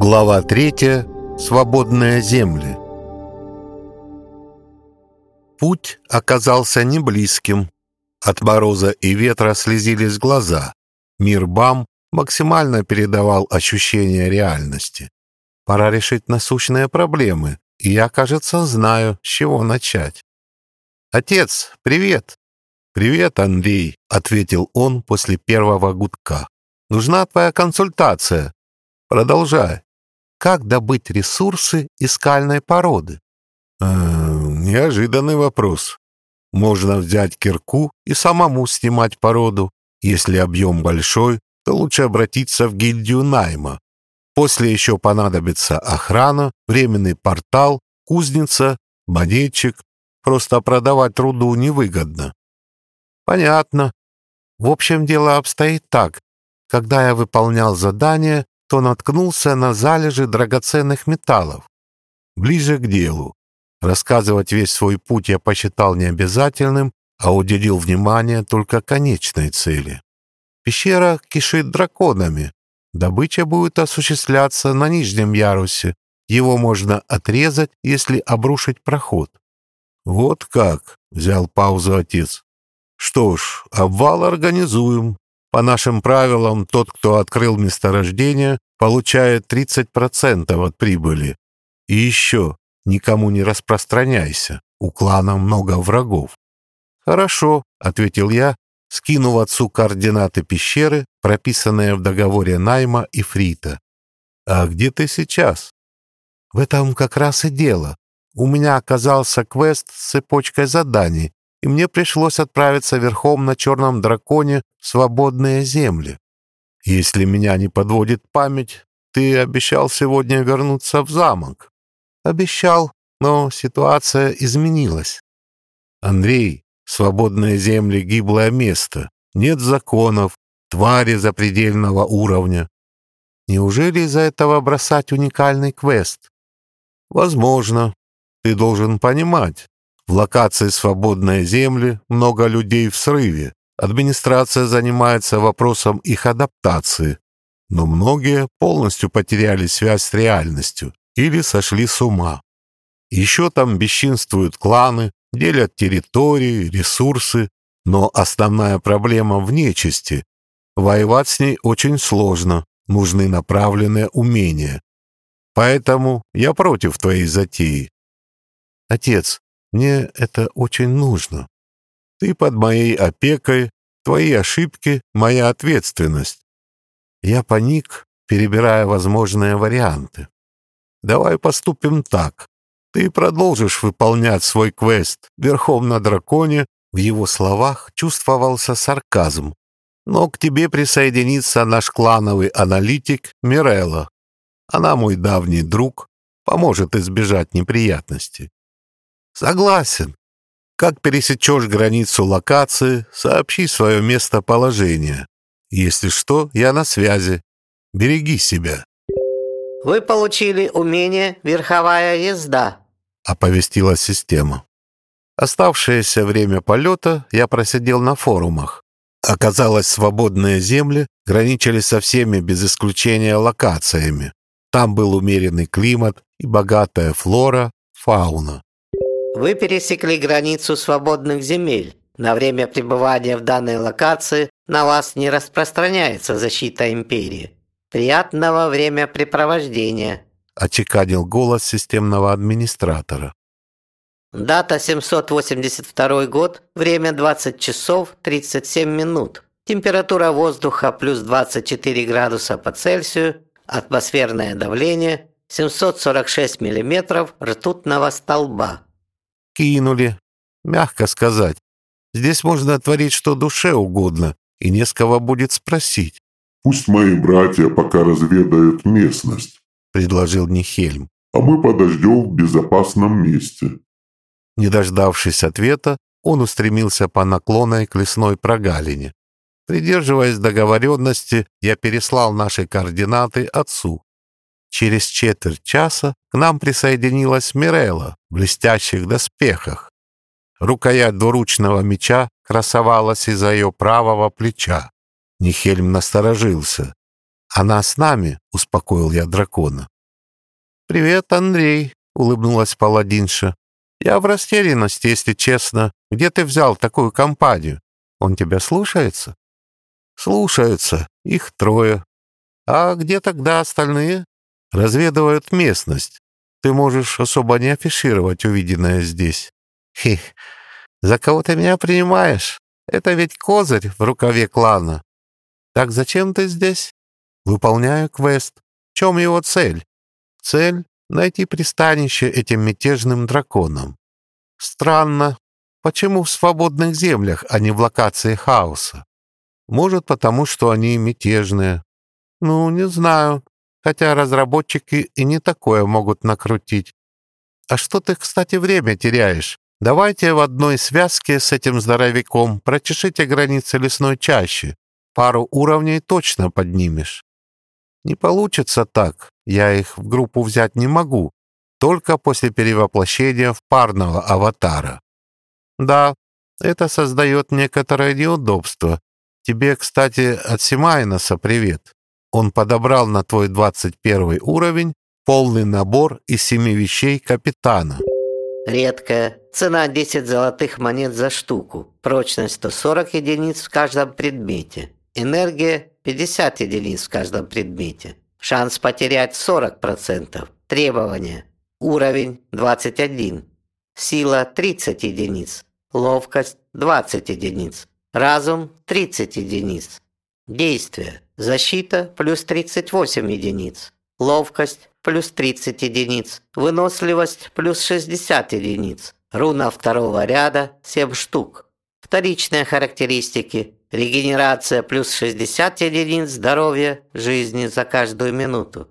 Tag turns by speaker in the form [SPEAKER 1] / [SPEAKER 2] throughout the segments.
[SPEAKER 1] Глава 3. Свободные земли. Путь оказался не близким. От мороза и ветра слезились глаза. Мир БАМ максимально передавал ощущение реальности. Пора решить насущные проблемы, и я, кажется, знаю, с чего начать. «Отец, привет!» «Привет, Андрей», — ответил он после первого гудка. «Нужна твоя консультация. Продолжай. Как добыть ресурсы из скальной породы? Э, неожиданный вопрос. Можно взять кирку и самому снимать породу. Если объем большой, то лучше обратиться в гильдию найма. После еще понадобится охрана, временный портал, кузница, монетчик. Просто продавать руду невыгодно. Понятно. В общем, дело обстоит так. Когда я выполнял задание, то наткнулся на залежи драгоценных металлов. Ближе к делу. Рассказывать весь свой путь я посчитал необязательным, а уделил внимание только конечной цели. Пещера кишит драконами. Добыча будет осуществляться на нижнем ярусе. Его можно отрезать, если обрушить проход. «Вот как!» — взял паузу отец. «Что ж, обвал организуем. По нашим правилам, тот, кто открыл месторождение, получает 30% от прибыли. И еще, никому не распространяйся, у клана много врагов. «Хорошо», — ответил я, скинув отцу координаты пещеры, прописанные в договоре найма и фрита. «А где ты сейчас?» «В этом как раз и дело. У меня оказался квест с цепочкой заданий, и мне пришлось отправиться верхом на черном драконе в свободные земли. Если меня не подводит память, ты обещал сегодня вернуться в замок. Обещал, но ситуация изменилась. Андрей, свободные земли — гиблое место. Нет законов, твари запредельного уровня. Неужели из-за этого бросать уникальный квест? Возможно. Ты должен понимать, в локации «Свободные земли» много людей в срыве. Администрация занимается вопросом их адаптации. Но многие полностью потеряли связь с реальностью или сошли с ума. Еще там бесчинствуют кланы, делят территории, ресурсы, но основная проблема в нечисти. Воевать с ней очень сложно, нужны направленные умения. Поэтому я против твоей затеи. Отец, мне это очень нужно. Ты под моей опекой, твои ошибки — моя ответственность. Я паник, перебирая возможные варианты. Давай поступим так. Ты продолжишь выполнять свой квест верхом на драконе. В его словах чувствовался сарказм. Но к тебе присоединится наш клановый аналитик Мирелла. Она мой давний друг, поможет избежать неприятностей. Согласен. Как пересечешь границу локации, сообщи свое местоположение. Если что, я на связи. Береги себя.
[SPEAKER 2] Вы получили умение «Верховая езда», —
[SPEAKER 1] оповестила система. Оставшееся время полета я просидел на форумах. Оказалось, свободные земли граничили со всеми без исключения локациями. Там был умеренный климат и богатая флора, фауна.
[SPEAKER 2] Вы пересекли границу свободных земель. На время пребывания в данной локации на вас не распространяется защита Империи. Приятного времяпрепровождения!»
[SPEAKER 1] – очеканил голос системного администратора.
[SPEAKER 2] Дата 782 год, время 20 часов 37 минут. Температура воздуха плюс 24 градуса по Цельсию, атмосферное давление 746 миллиметров ртутного столба
[SPEAKER 1] кинули. Мягко сказать. Здесь можно творить что душе угодно, и не с кого будет спросить.
[SPEAKER 3] «Пусть мои братья пока разведают местность», —
[SPEAKER 1] предложил Нихельм.
[SPEAKER 3] «А мы подождем в безопасном месте».
[SPEAKER 1] Не дождавшись ответа, он устремился по наклонной к лесной прогалине. Придерживаясь договоренности, я переслал наши координаты отцу. Через четверть часа к нам присоединилась Мирелла в блестящих доспехах. Рукоять двуручного меча красовалась из-за ее правого плеча. Нихельм насторожился. Она с нами, успокоил я дракона. Привет, Андрей, улыбнулась паладинша. Я в растерянности, если честно. Где ты взял такую компанию? Он тебя слушается? Слушаются. Их трое. А где тогда остальные? Разведывают местность. Ты можешь особо не афишировать увиденное здесь. Хе, за кого ты меня принимаешь? Это ведь козырь в рукаве клана. Так зачем ты здесь? Выполняю квест. В чем его цель? Цель — найти пристанище этим мятежным драконам. Странно. Почему в свободных землях, а не в локации хаоса? Может, потому что они мятежные. Ну, не знаю. Хотя разработчики и не такое могут накрутить. А что ты, кстати, время теряешь? Давайте в одной связке с этим здоровяком прочешите границы лесной чащи. Пару уровней точно поднимешь. Не получится так. Я их в группу взять не могу. Только после перевоплощения в парного аватара. Да, это создает некоторое неудобство. Тебе, кстати, от Симайноса привет. Он подобрал на твой 21 уровень полный набор из семи вещей капитана.
[SPEAKER 2] Редкая. Цена 10 золотых монет за штуку. Прочность 140 единиц в каждом предмете. Энергия 50 единиц в каждом предмете. Шанс потерять 40%. Требования. Уровень 21. Сила 30 единиц. Ловкость 20 единиц. Разум 30 единиц. Действие. Защита плюс 38 единиц. Ловкость плюс 30 единиц. Выносливость плюс 60 единиц. Руна второго ряда 7 штук. Вторичные характеристики. Регенерация плюс 60 единиц здоровья, жизни за каждую минуту.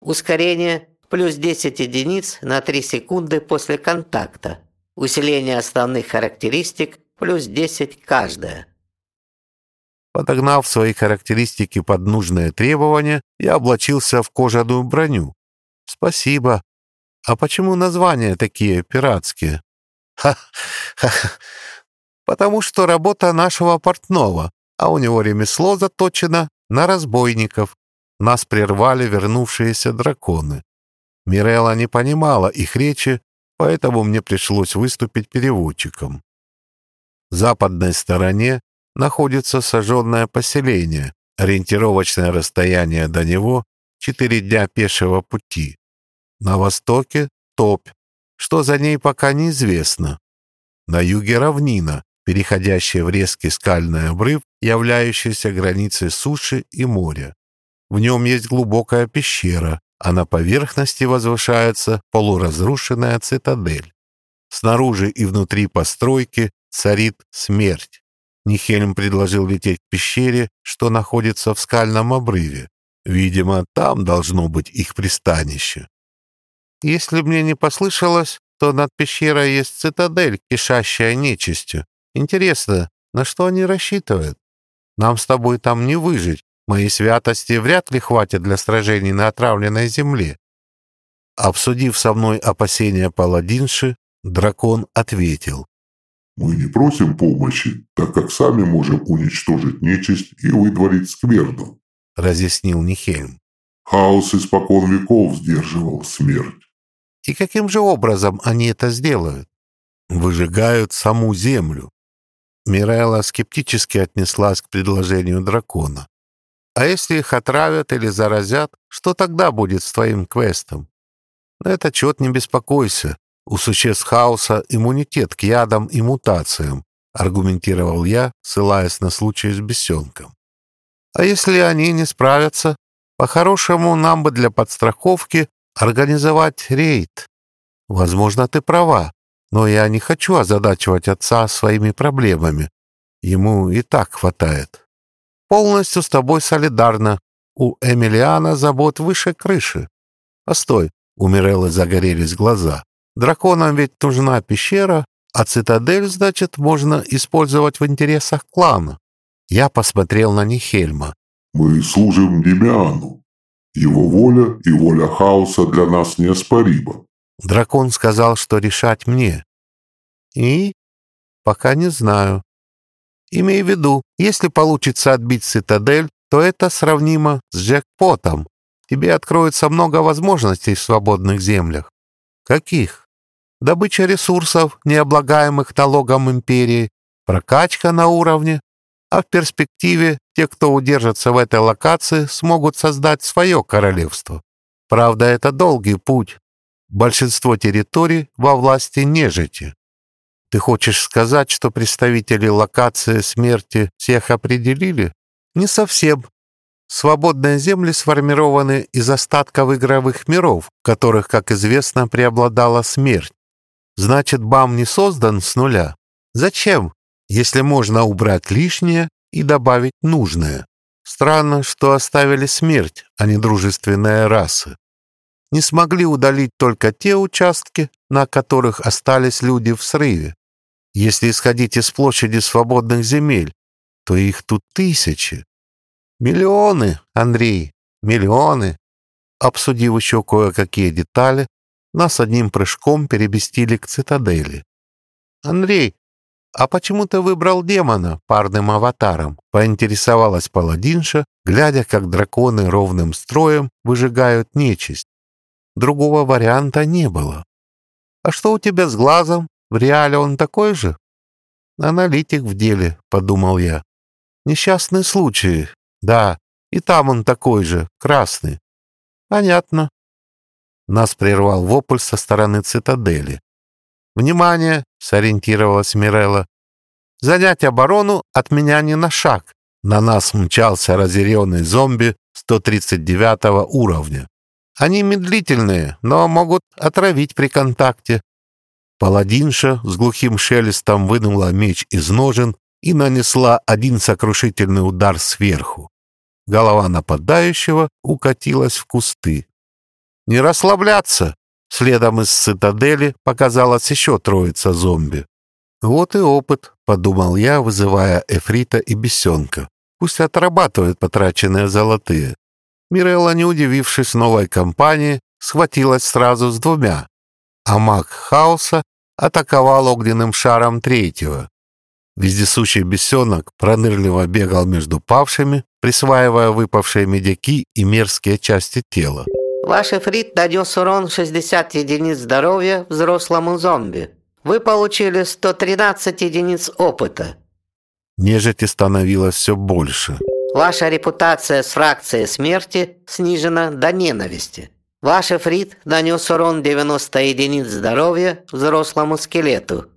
[SPEAKER 2] Ускорение плюс 10 единиц на 3 секунды после контакта. Усиление основных характеристик плюс 10 каждая.
[SPEAKER 1] Подогнав свои характеристики под нужные требования, я облачился в кожаную броню. Спасибо. А почему названия такие пиратские? Ха-ха. Потому что работа нашего портного, а у него ремесло заточено на разбойников. Нас прервали вернувшиеся драконы. Мирелла не понимала их речи, поэтому мне пришлось выступить переводчиком. В западной стороне находится сожженное поселение, ориентировочное расстояние до него — четыре дня пешего пути. На востоке — топь, что за ней пока неизвестно. На юге — равнина, переходящая в резкий скальный обрыв, являющийся границей суши и моря. В нем есть глубокая пещера, а на поверхности возвышается полуразрушенная цитадель. Снаружи и внутри постройки царит смерть. Нихельм предложил лететь к пещере, что находится в скальном обрыве. Видимо, там должно быть их пристанище. Если мне не послышалось, то над пещерой есть цитадель, кишащая нечистью. Интересно, на что они рассчитывают? Нам с тобой там не выжить. Моей святости вряд ли хватит для сражений на отравленной земле. Обсудив со мной опасения паладинши, дракон ответил.
[SPEAKER 3] Мы не просим помощи, так как сами можем уничтожить нечисть и выдворить скверну,
[SPEAKER 1] разъяснил Нихельм.
[SPEAKER 3] Хаос испокон веков сдерживал смерть.
[SPEAKER 1] И каким же образом они это сделают? Выжигают саму землю. Мирелла скептически отнеслась к предложению дракона. А если их отравят или заразят, что тогда будет с твоим квестом? На этот счет не беспокойся. У существ хаоса иммунитет к ядам и мутациям, аргументировал я, ссылаясь на случай с бесенком. А если они не справятся? По-хорошему, нам бы для подстраховки организовать рейд. Возможно, ты права, но я не хочу озадачивать отца своими проблемами. Ему и так хватает. Полностью с тобой солидарна. У Эмилиана забот выше крыши. Постой, у Миреллы загорелись глаза. Драконам ведь нужна пещера, а цитадель, значит, можно использовать в интересах клана. Я посмотрел на Нихельма.
[SPEAKER 3] Мы служим Демиану. Его воля и воля хаоса для нас неоспорима.
[SPEAKER 1] Дракон сказал, что решать мне. И? Пока не знаю. Имей в виду, если получится отбить цитадель, то это сравнимо с джекпотом. Тебе откроется много возможностей в свободных землях. Каких? Добыча ресурсов, необлагаемых налогом империи, прокачка на уровне, а в перспективе те, кто удержится в этой локации, смогут создать свое королевство. Правда, это долгий путь. Большинство территорий во власти нежити. Ты хочешь сказать, что представители локации смерти всех определили? Не совсем. Свободные земли сформированы из остатков игровых миров, в которых, как известно, преобладала смерть. Значит, БАМ не создан с нуля. Зачем, если можно убрать лишнее и добавить нужное? Странно, что оставили смерть, а не дружественные расы. Не смогли удалить только те участки, на которых остались люди в срыве. Если исходить из площади свободных земель, то их тут тысячи. Миллионы, Андрей, миллионы. Обсудив еще кое-какие детали, нас одним прыжком перебестили к цитадели. «Андрей, а почему ты выбрал демона парным аватаром?» — поинтересовалась паладинша, глядя, как драконы ровным строем выжигают нечисть. Другого варианта не было. «А что у тебя с глазом? В реале он такой же?» «Аналитик в деле», — подумал я. «Несчастный случай. Да, и там он такой же, красный». «Понятно». Нас прервал вопль со стороны цитадели. «Внимание!» — сориентировалась Мирелла. «Занять оборону от меня не на шаг». На нас мчался разъяренный зомби 139 уровня. Они медлительные, но могут отравить при контакте. Паладинша с глухим шелестом вынула меч из ножен и нанесла один сокрушительный удар сверху. Голова нападающего укатилась в кусты. «Не расслабляться!» Следом из цитадели показалась еще троица зомби. «Вот и опыт», — подумал я, вызывая Эфрита и Бесенка. «Пусть отрабатывают потраченные золотые». Мирелла, не удивившись новой компании, схватилась сразу с двумя, а маг хаоса атаковал огненным шаром третьего. Вездесущий бесенок пронырливо бегал между павшими, присваивая выпавшие медяки и мерзкие части тела.
[SPEAKER 2] Ваш эфрит нанес урон 60 единиц здоровья взрослому зомби. Вы получили 113 единиц опыта.
[SPEAKER 1] Нежити становилось все больше.
[SPEAKER 2] Ваша репутация с фракцией смерти снижена до ненависти. Ваш эфрит нанес урон 90 единиц здоровья взрослому скелету.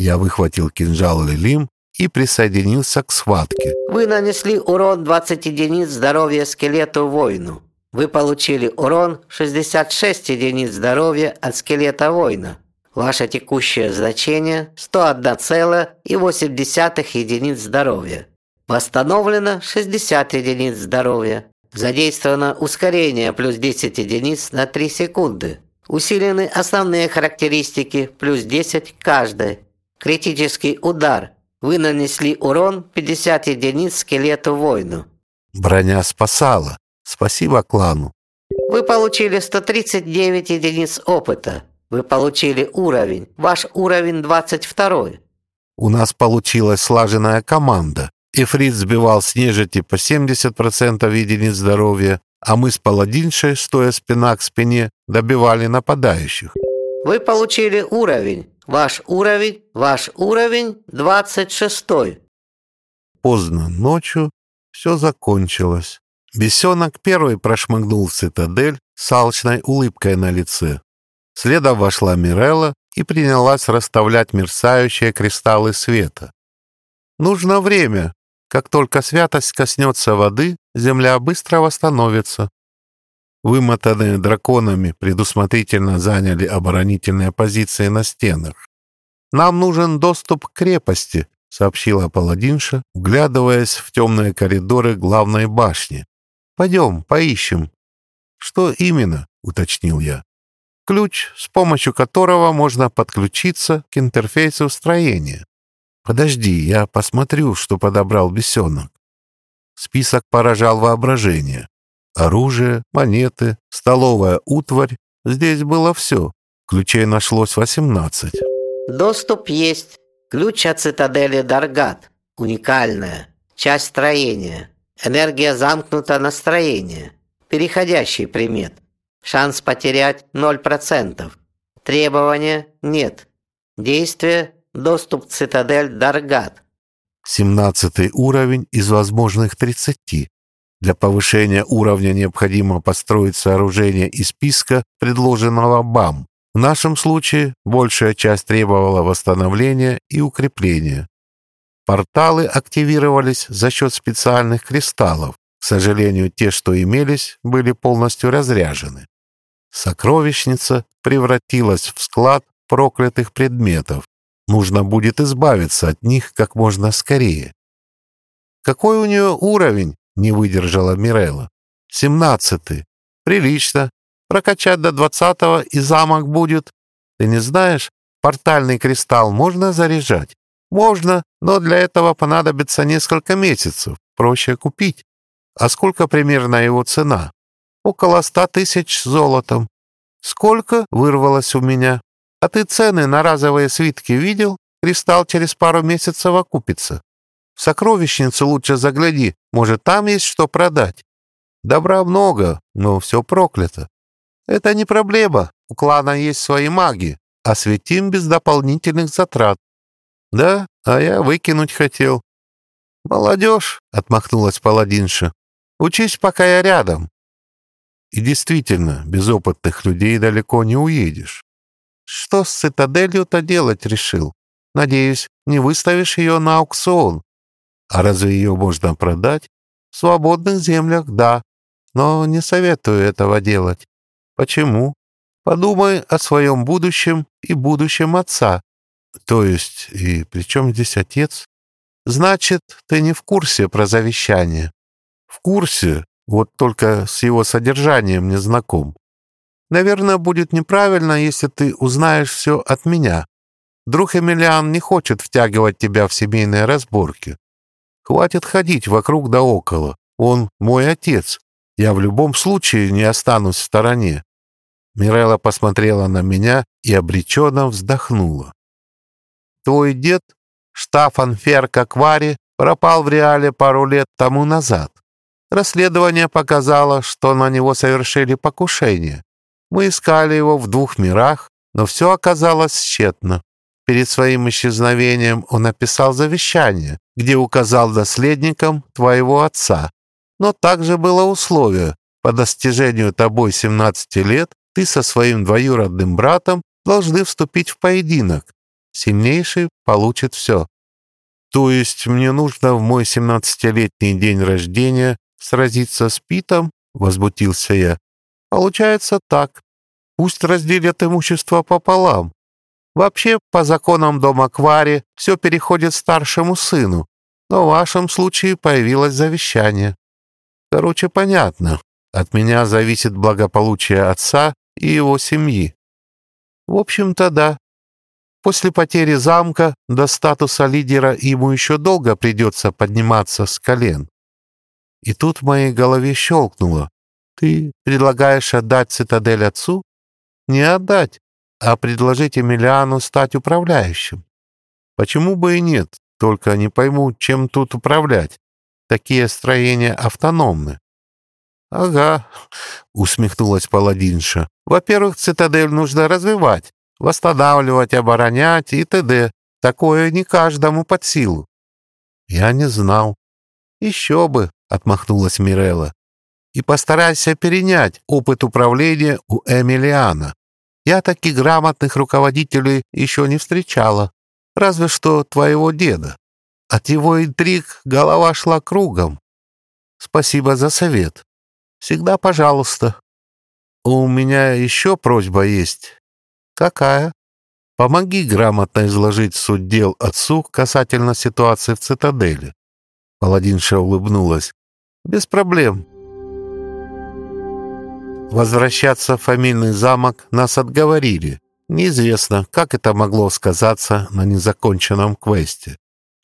[SPEAKER 1] Я выхватил кинжал Лилим и присоединился к схватке.
[SPEAKER 2] Вы нанесли урон 20 единиц здоровья скелету-воину. Вы получили урон 66 единиц здоровья от скелета воина. Ваше текущее значение 101,8 единиц здоровья. Восстановлено 60 единиц здоровья. Задействовано ускорение плюс 10 единиц на 3 секунды. Усилены основные характеристики плюс 10 каждой. Критический удар. Вы нанесли урон 50 единиц скелету воину.
[SPEAKER 1] Броня спасала. Спасибо клану.
[SPEAKER 2] Вы получили 139 единиц опыта. Вы получили уровень. Ваш уровень 22.
[SPEAKER 1] У нас получилась слаженная команда. Ифрит сбивал с нежити по 70% единиц здоровья, а мы с паладиншей, стоя спина к спине, добивали нападающих.
[SPEAKER 2] Вы получили уровень. Ваш уровень, ваш уровень 26.
[SPEAKER 1] Поздно ночью все закончилось. Бесенок первый прошмыгнул в цитадель с алчной улыбкой на лице. Следом вошла Мирелла и принялась расставлять мерцающие кристаллы света. Нужно время. Как только святость коснется воды, земля быстро восстановится. Вымотанные драконами предусмотрительно заняли оборонительные позиции на стенах. «Нам нужен доступ к крепости», — сообщила паладинша, вглядываясь в темные коридоры главной башни. Пойдем, поищем». «Что именно?» — уточнил я. «Ключ, с помощью которого можно подключиться к интерфейсу строения». «Подожди, я посмотрю, что подобрал бесенок». Список поражал воображение. Оружие, монеты, столовая утварь. Здесь было все. Ключей нашлось восемнадцать.
[SPEAKER 2] Доступ есть. Ключ от цитадели Даргат. Уникальная. Часть строения. Энергия замкнута настроение. Переходящий примет. Шанс потерять 0%. Требования нет. Действие доступ цитадель Даргат.
[SPEAKER 1] 17 уровень из возможных 30. Для повышения уровня необходимо построить сооружение из списка, предложенного БАМ. В нашем случае большая часть требовала восстановления и укрепления. Порталы активировались за счет специальных кристаллов. К сожалению, те, что имелись, были полностью разряжены. Сокровищница превратилась в склад проклятых предметов. Нужно будет избавиться от них как можно скорее. «Какой у нее уровень?» — не выдержала Мирелла. «Семнадцатый. Прилично. Прокачать до двадцатого и замок будет. Ты не знаешь, портальный кристалл можно заряжать?» «Можно, но для этого понадобится несколько месяцев. Проще купить. А сколько примерно его цена?» «Около ста тысяч золотом». «Сколько?» — вырвалось у меня. «А ты цены на разовые свитки видел? Кристалл через пару месяцев окупится. В сокровищницу лучше загляди, может, там есть что продать. Добра много, но все проклято. Это не проблема, у клана есть свои маги, осветим без дополнительных затрат. Да, а я выкинуть хотел. Молодежь, отмахнулась паладинша, учись, пока я рядом. И действительно, без опытных людей далеко не уедешь. Что с цитаделью-то делать решил? Надеюсь, не выставишь ее на аукцион. А разве ее можно продать? В свободных землях – да, но не советую этого делать. Почему? Подумай о своем будущем и будущем отца. То есть, и при чем здесь отец? Значит, ты не в курсе про завещание. В курсе, вот только с его содержанием не знаком. Наверное, будет неправильно, если ты узнаешь все от меня. Друг Эмилиан не хочет втягивать тебя в семейные разборки. Хватит ходить вокруг да около. Он мой отец. Я в любом случае не останусь в стороне. Мирелла посмотрела на меня и обреченно вздохнула. Твой дед, Штафан Ферка Квари, пропал в реале пару лет тому назад. Расследование показало, что на него совершили покушение. Мы искали его в двух мирах, но все оказалось тщетно. Перед своим исчезновением он написал завещание, где указал наследникам твоего отца. Но также было условие. По достижению тобой 17 лет ты со своим двоюродным братом должны вступить в поединок, Сильнейший получит все. То есть мне нужно в мой семнадцатилетний день рождения сразиться с Питом? Возмутился я. Получается так. Пусть разделят имущество пополам. Вообще, по законам дома Квари, все переходит старшему сыну, но в вашем случае появилось завещание. Короче, понятно. От меня зависит благополучие отца и его семьи. В общем-то, да, После потери замка до статуса лидера ему еще долго придется подниматься с колен. И тут в моей голове щелкнуло. Ты предлагаешь отдать цитадель отцу? Не отдать, а предложить Эмилиану стать управляющим. Почему бы и нет, только не пойму, чем тут управлять. Такие строения автономны. «Ага», — усмехнулась паладинша. «Во-первых, цитадель нужно развивать, восстанавливать, оборонять и т.д. Такое не каждому под силу. Я не знал. Еще бы, отмахнулась Мирелла. И постарайся перенять опыт управления у Эмилиана. Я таких грамотных руководителей еще не встречала. Разве что твоего деда. От его интриг голова шла кругом. Спасибо за совет. Всегда пожалуйста. У меня еще просьба есть. «Какая?» «Помоги грамотно изложить суть дел отцу касательно ситуации в цитадели». Паладинша улыбнулась. «Без проблем». Возвращаться в фамильный замок нас отговорили. Неизвестно, как это могло сказаться на незаконченном квесте.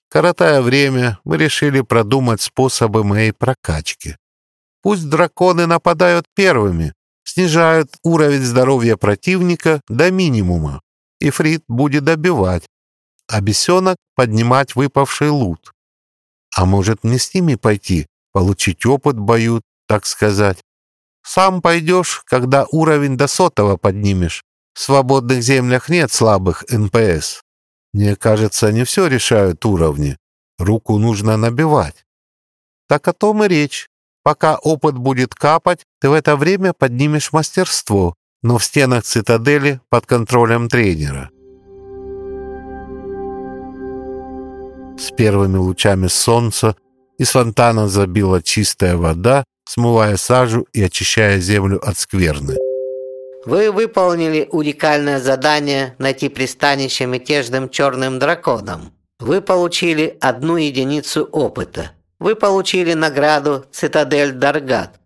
[SPEAKER 1] Коротая время, мы решили продумать способы моей прокачки. Пусть драконы нападают первыми, снижают уровень здоровья противника до минимума. Ифрит будет добивать, а бесенок поднимать выпавший лут. А может мне с ними пойти, получить опыт бою, так сказать. Сам пойдешь, когда уровень до сотого поднимешь. В свободных землях нет слабых NPC. Мне кажется, не все решают уровни. Руку нужно набивать. Так о том и речь. Пока опыт будет капать, ты в это время поднимешь мастерство, но в стенах цитадели под контролем тренера. С первыми лучами солнца из фонтана забила чистая вода, смывая сажу и очищая землю от скверны.
[SPEAKER 2] Вы выполнили уникальное задание найти пристанище мятежным черным драконом. Вы получили одну единицу опыта. Вы получили награду «Цитадель Даргат».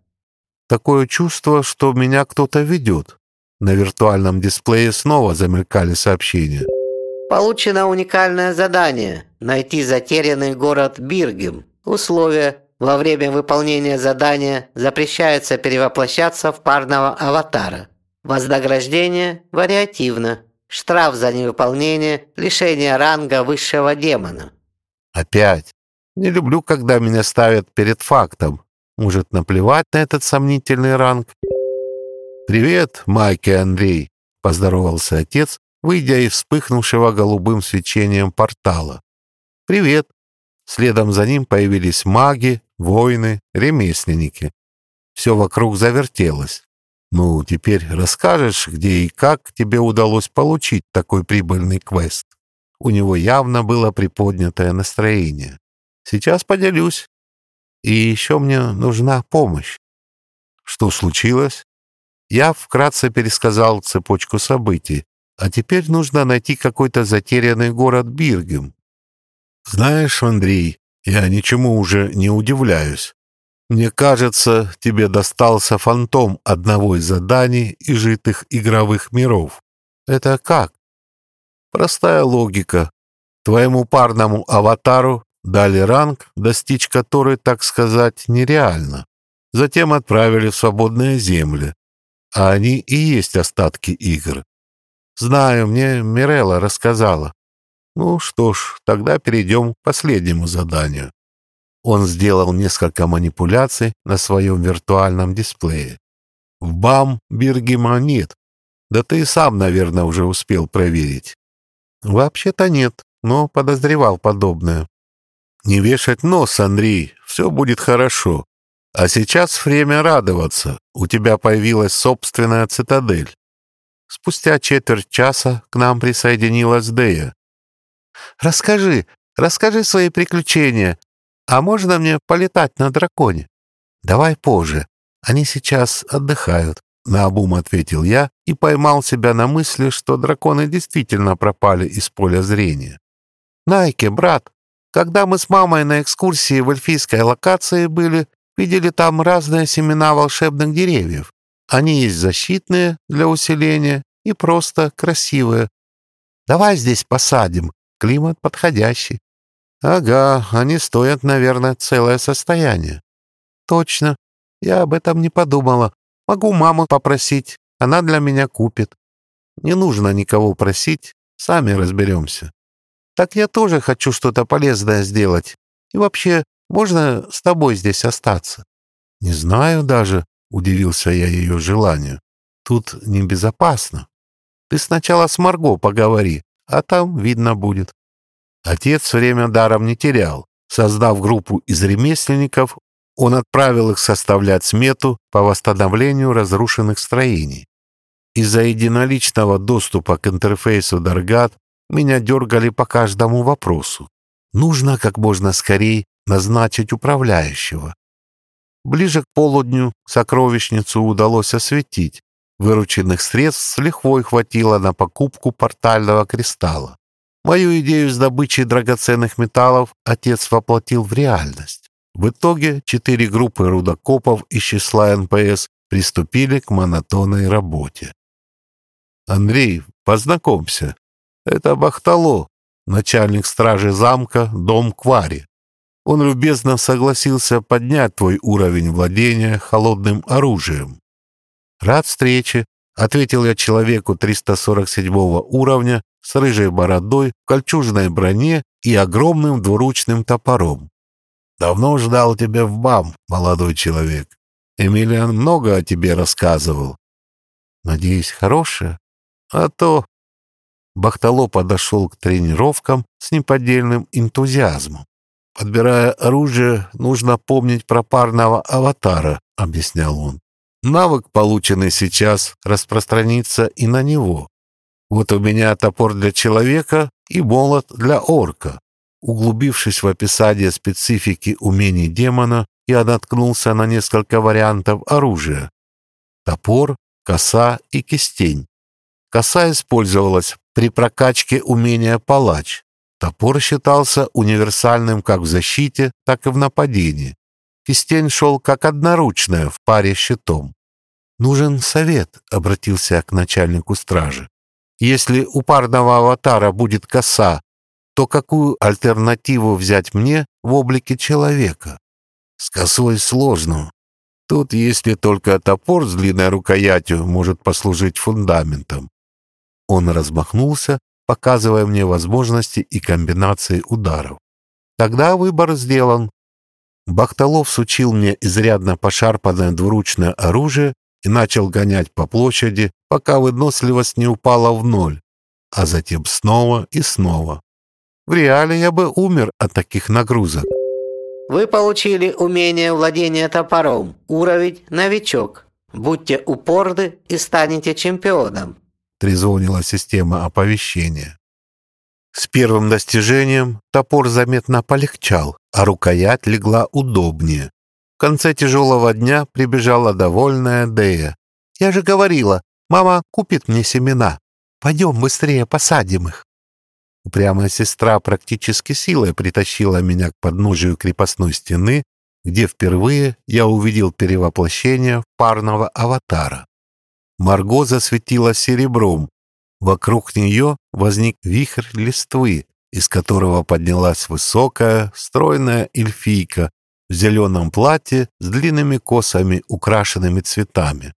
[SPEAKER 1] Такое чувство, что меня кто-то ведет. На виртуальном дисплее снова замелькали сообщения.
[SPEAKER 2] Получено уникальное задание – найти затерянный город Биргем. Условия – во время выполнения задания запрещается перевоплощаться в парного аватара. Вознаграждение вариативно. Штраф за невыполнение – лишение ранга высшего демона.
[SPEAKER 1] Опять. Не люблю, когда меня ставят перед фактом. Может, наплевать на этот сомнительный ранг? «Привет, Майки Андрей», — поздоровался отец, выйдя из вспыхнувшего голубым свечением портала. «Привет». Следом за ним появились маги, воины, ремесленники. Все вокруг завертелось. Ну, теперь расскажешь, где и как тебе удалось получить такой прибыльный квест. У него явно было приподнятое настроение. Сейчас поделюсь. И еще мне нужна помощь. Что случилось? Я вкратце пересказал цепочку событий, а теперь нужно найти какой-то затерянный город Биргем. Знаешь, Андрей, я ничему уже не удивляюсь. Мне кажется, тебе достался фантом одного из заданий и житых игровых миров. Это как? Простая логика. Твоему парному аватару дали ранг, достичь который, так сказать, нереально. Затем отправили в свободные земли. А они и есть остатки игр. Знаю, мне Мирелла рассказала. Ну что ж, тогда перейдем к последнему заданию. Он сделал несколько манипуляций на своем виртуальном дисплее. В БАМ Биргема нет. Да ты сам, наверное, уже успел проверить. Вообще-то нет, но подозревал подобное. Не вешать нос, Андрей, все будет хорошо. А сейчас время радоваться. У тебя появилась собственная цитадель. Спустя четверть часа к нам присоединилась Дея. «Расскажи, расскажи свои приключения. А можно мне полетать на драконе? Давай позже. Они сейчас отдыхают. Наобум ответил я и поймал себя на мысли, что драконы действительно пропали из поля зрения. «Найке, брат, когда мы с мамой на экскурсии в эльфийской локации были, видели там разные семена волшебных деревьев. Они есть защитные для усиления и просто красивые. Давай здесь посадим, климат подходящий. Ага, они стоят, наверное, целое состояние. Точно. Я об этом не подумала. Могу маму попросить. Она для меня купит. Не нужно никого просить. Сами разберемся. Так я тоже хочу что-то полезное сделать. И вообще, можно с тобой здесь остаться? Не знаю даже, удивился я ее желанию. Тут небезопасно. Ты сначала с Марго поговори, а там видно будет. Отец время даром не терял. Создав группу из ремесленников, он отправил их составлять смету по восстановлению разрушенных строений. Из-за единоличного доступа к интерфейсу Даргат меня дергали по каждому вопросу. Нужно как можно скорее назначить управляющего. Ближе к полудню сокровищницу удалось осветить. Вырученных средств с лихвой хватило на покупку портального кристалла. Мою идею с добычей драгоценных металлов отец воплотил в реальность. В итоге четыре группы рудокопов из числа НПС приступили к монотонной работе. «Андрей, познакомься. Это Бахтало, начальник стражи замка, дом Квари. Он любезно согласился поднять твой уровень владения холодным оружием. Рад встрече, ответил я человеку 347 уровня с рыжей бородой, кольчужной броне и огромным двуручным топором. Давно ждал тебя в БАМ, молодой человек. Эмилиан много о тебе рассказывал.
[SPEAKER 2] Надеюсь, хорошее?
[SPEAKER 1] А то... Бахтало подошел к тренировкам с неподдельным энтузиазмом. «Подбирая оружие, нужно помнить про парного аватара», — объяснял он. «Навык, полученный сейчас, распространится и на него. Вот у меня топор для человека и молот для орка. Углубившись в описание специфики умений демона, я наткнулся на несколько вариантов оружия. Топор, коса и кистень. Коса использовалась при прокачке умения палач. Топор считался универсальным как в защите, так и в нападении. Кистень шел как одноручная в паре щитом. «Нужен совет», — обратился я к начальнику стражи. «Если у парного аватара будет коса, то какую альтернативу взять мне в облике человека? С косой сложно. Тут, если только топор с длинной рукоятью может послужить фундаментом. Он размахнулся, показывая мне возможности и комбинации ударов. Тогда выбор сделан. Бахталов сучил мне изрядно пошарпанное двуручное оружие и начал гонять по площади, пока выносливость не упала в ноль, а затем снова и снова. В реале я бы умер от таких нагрузок.
[SPEAKER 2] Вы получили умение владения топором. Уровень «Новичок». Будьте упорны и станете чемпионом.
[SPEAKER 1] Трезвонила система оповещения. С первым достижением топор заметно полегчал, а рукоять легла удобнее. В конце тяжелого дня прибежала довольная Дея. «Я же говорила, мама купит мне семена. Пойдем быстрее посадим их». Упрямая сестра практически силой притащила меня к подножию крепостной стены, где впервые я увидел перевоплощение парного аватара. Марго засветила серебром. Вокруг нее возник вихрь листвы, из которого поднялась высокая, стройная эльфийка в зеленом платье с длинными косами, украшенными цветами.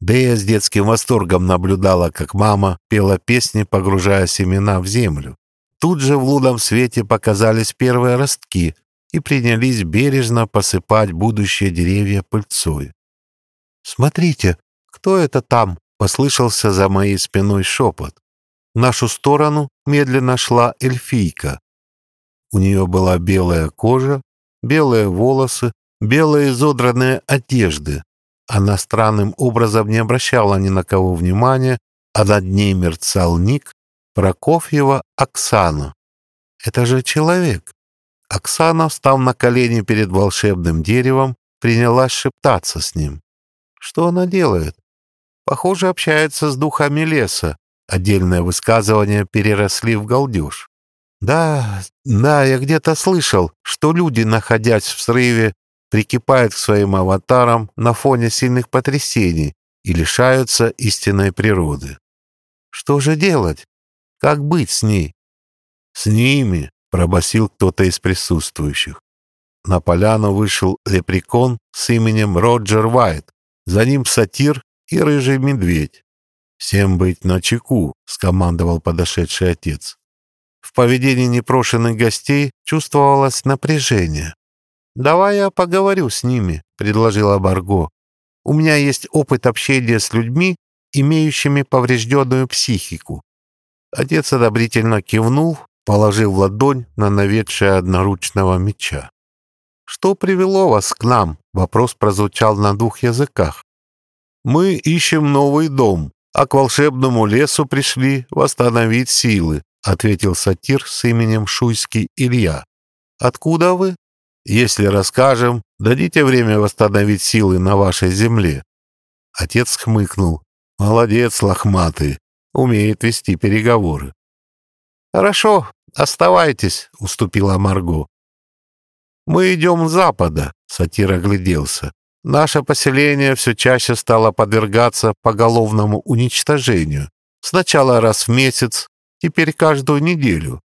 [SPEAKER 1] Дея с детским восторгом наблюдала, как мама пела песни, погружая семена в землю. Тут же в лунном свете показались первые ростки и принялись бережно посыпать будущие деревья пыльцой. «Смотрите, кто это там?» — послышался за моей спиной шепот. В нашу сторону медленно шла эльфийка. У нее была белая кожа, белые волосы, белые изодранные одежды, она странным образом не обращала ни на кого внимания, а над ней мерцал ник Прокофьева Оксана. Это же человек. Оксана, встав на колени перед волшебным деревом, принялась шептаться с ним. Что она делает? Похоже, общается с духами леса. Отдельное высказывание переросли в галдеж. Да, да, я где-то слышал, что люди, находясь в срыве, прикипают к своим аватарам на фоне сильных потрясений и лишаются истинной природы. Что же делать? Как быть с ней? С ними, пробасил кто-то из присутствующих. На поляну вышел лепрекон с именем Роджер Уайт, за ним сатир и рыжий медведь. «Всем быть начеку», — скомандовал подошедший отец. В поведении непрошенных гостей чувствовалось напряжение. «Давай я поговорю с ними», — предложила Барго. «У меня есть опыт общения с людьми, имеющими поврежденную психику». Отец одобрительно кивнул, положив ладонь на наведшее одноручного меча. «Что привело вас к нам?» — вопрос прозвучал на двух языках. «Мы ищем новый дом, а к волшебному лесу пришли восстановить силы», — ответил сатир с именем Шуйский Илья. «Откуда вы?» Если расскажем, дадите время восстановить силы на вашей земле». Отец хмыкнул. «Молодец, лохматый, умеет вести переговоры». «Хорошо, оставайтесь», — уступила Марго. «Мы идем с запада», — сатир огляделся. «Наше поселение все чаще стало подвергаться поголовному уничтожению. Сначала раз в месяц, теперь каждую неделю.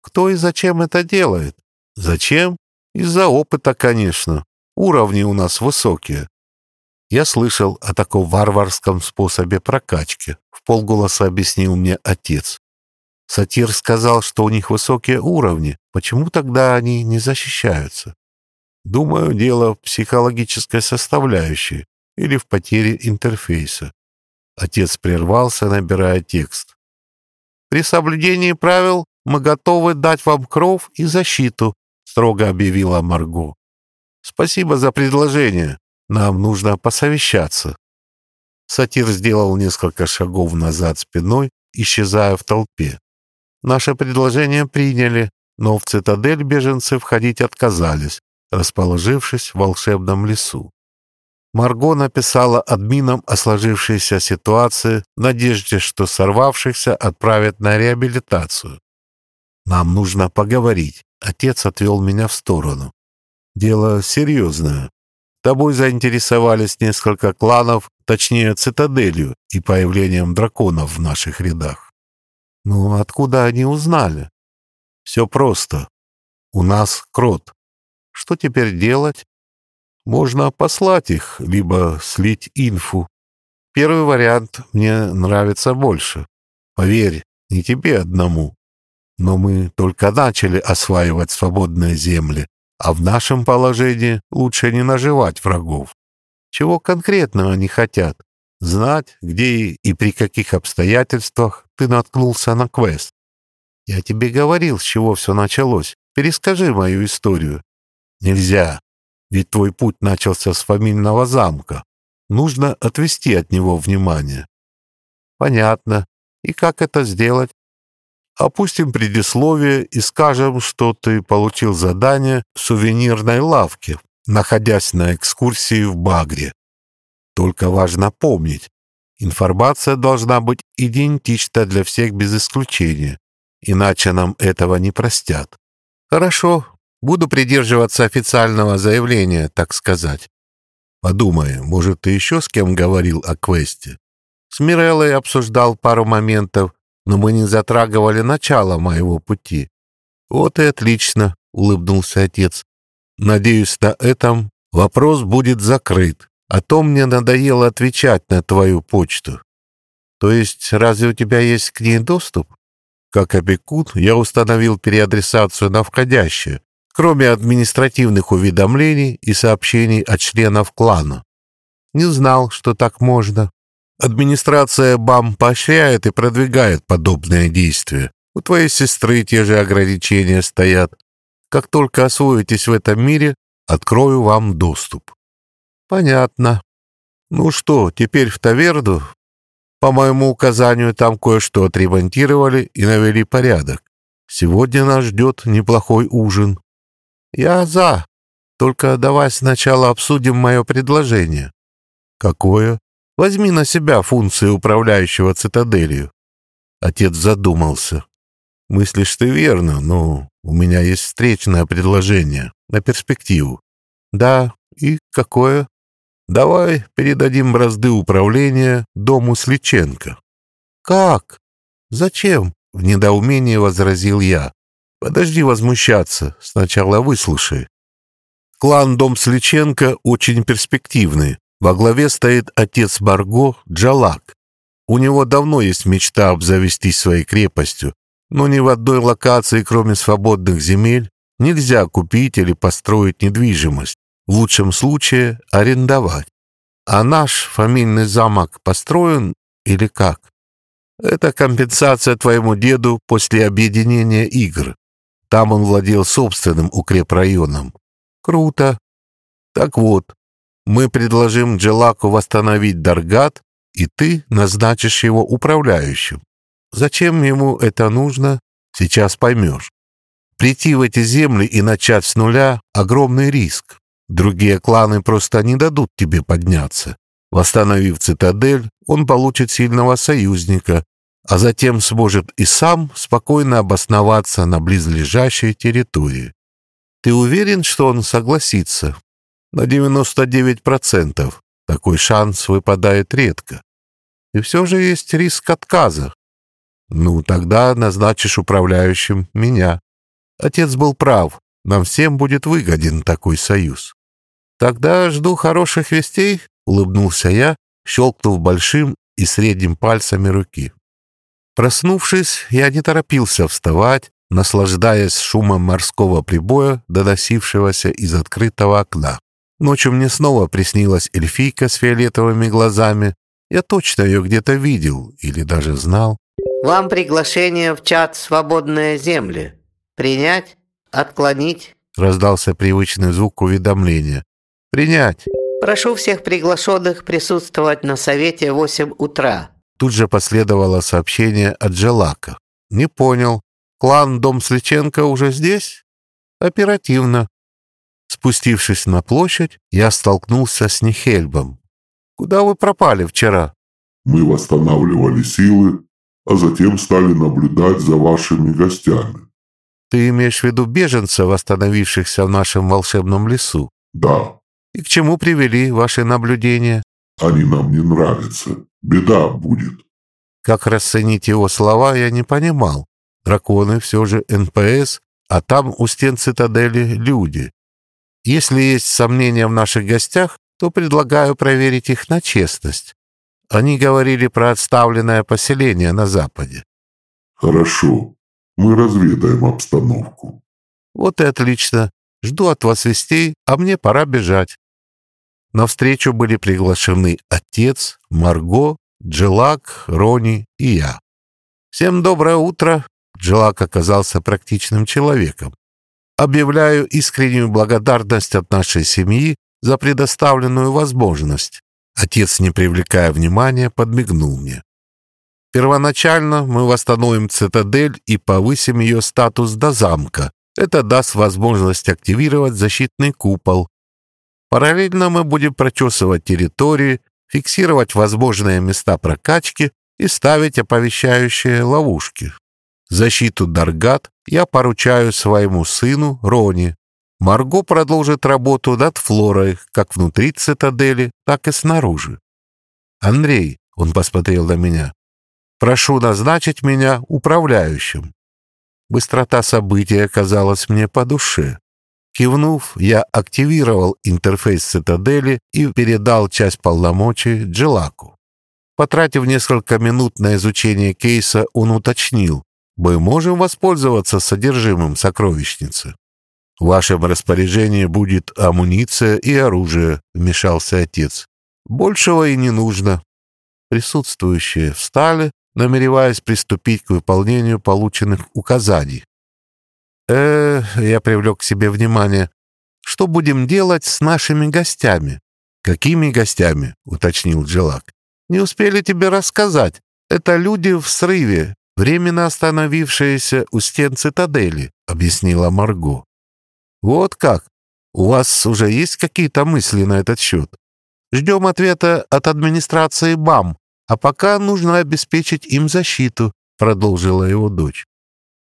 [SPEAKER 1] Кто и зачем это делает? Зачем? Из-за опыта, конечно. Уровни у нас высокие. Я слышал о таком варварском способе прокачки, в полголоса объяснил мне отец. Сатир сказал, что у них высокие уровни. Почему тогда они не защищаются? Думаю, дело в психологической составляющей или в потере интерфейса. Отец прервался, набирая текст. «При соблюдении правил мы готовы дать вам кров и защиту», строго объявила Марго. «Спасибо за предложение. Нам нужно посовещаться». Сатир сделал несколько шагов назад спиной, исчезая в толпе. Наше предложение приняли, но в цитадель беженцы входить отказались, расположившись в волшебном лесу. Марго написала админам о сложившейся ситуации в надежде, что сорвавшихся отправят на реабилитацию. «Нам нужно поговорить», — отец отвел меня в сторону. «Дело серьезное. Тобой заинтересовались несколько кланов, точнее цитаделью и появлением драконов в наших рядах. Ну, откуда они узнали? Все просто. У нас крот. Что теперь делать? Можно послать их, либо слить инфу. Первый вариант мне нравится больше. Поверь, не тебе одному. Но мы только начали осваивать свободные земли, а в нашем положении лучше не наживать врагов. Чего конкретно они хотят? Знать, где и при каких обстоятельствах ты наткнулся на квест. Я тебе говорил, с чего все началось. Перескажи мою историю. Нельзя. Ведь твой путь начался с фамильного замка. Нужно отвести от него внимание. Понятно. И как это сделать? Опустим предисловие и скажем, что ты получил задание в сувенирной лавке, находясь на экскурсии в Багре. Только важно помнить, информация должна быть идентична для всех без исключения, иначе нам этого не простят. Хорошо, Буду придерживаться официального заявления, так сказать. Подумай, может, ты еще с кем говорил о квесте? С Миреллой обсуждал пару моментов, но мы не затрагивали начало моего пути. Вот и отлично, улыбнулся отец. Надеюсь, на этом вопрос будет закрыт, а то мне надоело отвечать на твою почту. То есть, разве у тебя есть к ней доступ? Как опекун, я установил переадресацию на входящее, кроме административных уведомлений и сообщений от членов клана. Не знал, что так можно. Администрация БАМ поощряет и продвигает подобные действия. У твоей сестры те же ограничения стоят. Как только освоитесь в этом мире, открою вам доступ. Понятно. Ну что, теперь в таверду? По моему указанию там кое-что отремонтировали и навели порядок. Сегодня нас ждет неплохой ужин. «Я за. Только давай сначала обсудим мое предложение». «Какое?» «Возьми на себя функции управляющего цитаделью». Отец задумался. «Мыслишь ты верно, но у меня есть встречное предложение на перспективу». «Да, и какое?» «Давай передадим бразды управления дому Сличенко». «Как? Зачем?» — в недоумении возразил я. Подожди возмущаться, сначала выслушай. Клан Дом Сличенко очень перспективный. Во главе стоит отец Барго Джалак. У него давно есть мечта обзавестись своей крепостью, но ни в одной локации, кроме свободных земель, нельзя купить или построить недвижимость. В лучшем случае арендовать. А наш фамильный замок построен или как? Это компенсация твоему деду после объединения игр. Там он владел собственным укрепрайоном. Круто. Так вот, мы предложим Джелаку восстановить Даргат, и ты назначишь его управляющим. Зачем ему это нужно, сейчас поймешь. Прийти в эти земли и начать с нуля — огромный риск. Другие кланы просто не дадут тебе подняться. Восстановив цитадель, он получит сильного союзника, а затем сможет и сам спокойно обосноваться на близлежащей территории. Ты уверен, что он согласится? На 99%. Такой шанс выпадает редко. И все же есть риск отказа. Ну, тогда назначишь управляющим меня. Отец был прав. Нам всем будет выгоден такой союз. Тогда жду хороших вестей, улыбнулся я, щелкнув большим и средним пальцами руки. Проснувшись, я не торопился вставать, наслаждаясь шумом морского прибоя, доносившегося из открытого окна. Ночью мне снова приснилась эльфийка с фиолетовыми глазами. Я точно ее где-то видел или даже знал.
[SPEAKER 2] Вам приглашение в чат «Свободные земли». Принять? Отклонить?
[SPEAKER 1] Раздался привычный звук уведомления. Принять.
[SPEAKER 2] Прошу всех приглашенных присутствовать на совете в 8 утра.
[SPEAKER 1] Тут же последовало сообщение от Джелака. Не понял. Клан Дом Сличенко уже здесь? Оперативно. Спустившись на площадь, я столкнулся с Нихельбом. «Куда вы пропали вчера?»
[SPEAKER 3] «Мы восстанавливали силы, а затем стали наблюдать за вашими гостями».
[SPEAKER 1] «Ты имеешь в виду беженцев, восстановившихся в нашем волшебном лесу?»
[SPEAKER 3] «Да».
[SPEAKER 1] «И к чему привели ваши наблюдения?»
[SPEAKER 3] «Они нам не нравятся. Беда будет».
[SPEAKER 1] Как расценить его слова, я не понимал. Драконы все же НПС, а там у стен цитадели люди. Если есть сомнения в наших гостях, то предлагаю проверить их на честность. Они говорили про отставленное поселение на западе.
[SPEAKER 3] Хорошо. Мы разведаем обстановку.
[SPEAKER 1] Вот и отлично. Жду от вас вестей, а мне пора бежать. На встречу были приглашены отец, Марго, Джилак, Рони и я. Всем доброе утро. Джилак оказался практичным человеком. Объявляю искреннюю благодарность от нашей семьи за предоставленную возможность. Отец, не привлекая внимания, подмигнул мне. Первоначально мы восстановим цитадель и повысим ее статус до замка. Это даст возможность активировать защитный купол. Параллельно мы будем прочесывать территории, фиксировать возможные места прокачки и ставить оповещающие ловушки. Защиту Даргат я поручаю своему сыну Рони. Марго продолжит работу над Флорой, как внутри цитадели, так и снаружи. Андрей, он посмотрел на меня, прошу назначить меня управляющим. Быстрота событий оказалась мне по душе. Кивнув, я активировал интерфейс цитадели и передал часть полномочий Джилаку. Потратив несколько минут на изучение кейса, он уточнил, мы можем воспользоваться содержимым сокровищницы. В вашем распоряжении будет амуниция и оружие, вмешался отец. Большего и не нужно. Присутствующие встали, намереваясь приступить к выполнению полученных указаний. Э я привлек к себе внимание. Что будем делать с нашими гостями? Какими гостями? уточнил Джилак. Не успели тебе рассказать. Это люди в срыве, временно остановившаяся у стен цитадели», — объяснила Марго. «Вот как? У вас уже есть какие-то мысли на этот счет? Ждем ответа от администрации БАМ, а пока нужно обеспечить им защиту», — продолжила его дочь.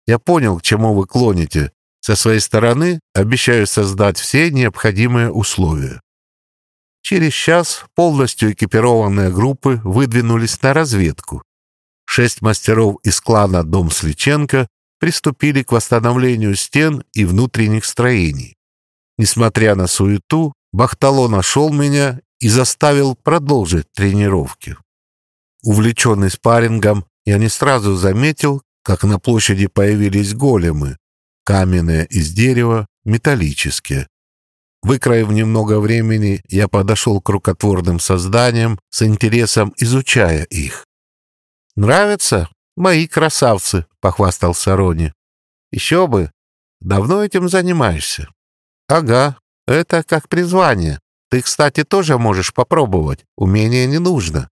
[SPEAKER 1] «Я понял, к чему вы клоните. Со своей стороны обещаю создать все необходимые условия». Через час полностью экипированные группы выдвинулись на разведку. Шесть мастеров из клана Дом Сличенко приступили к восстановлению стен и внутренних строений. Несмотря на суету, Бахтало нашел меня и заставил продолжить тренировки. Увлеченный спаррингом, я не сразу заметил, как на площади появились големы, каменные из дерева, металлические. Выкроив немного времени, я подошел к рукотворным созданиям с интересом изучая их. «Нравятся? Мои красавцы!» — похвастался Рони. «Еще бы! Давно этим занимаешься?» «Ага, это как призвание. Ты, кстати, тоже можешь попробовать. Умения не нужно».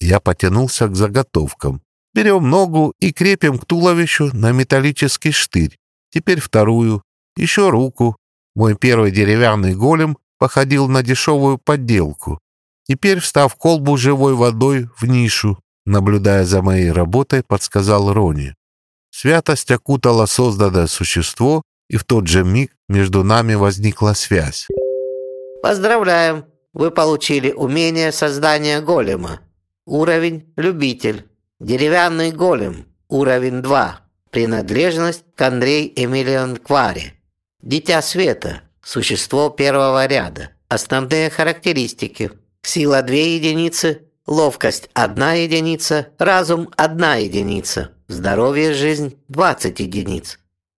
[SPEAKER 1] Я потянулся к заготовкам. Берем ногу и крепим к туловищу на металлический штырь. Теперь вторую. Еще руку. Мой первый деревянный голем походил на дешевую подделку. Теперь встав колбу живой водой в нишу, наблюдая за моей работой, подсказал Рони. Святость окутала созданное существо, и в тот же миг между нами возникла связь.
[SPEAKER 2] Поздравляем! Вы получили умение создания голема. Уровень «Любитель». Деревянный голем. Уровень 2. Принадлежность к Андрей Эмилиан Квари. Дитя света. Существо первого ряда. Основные характеристики. Сила 2 единицы, Ловкость – одна единица, разум – одна единица, здоровье – жизнь – 20 единиц.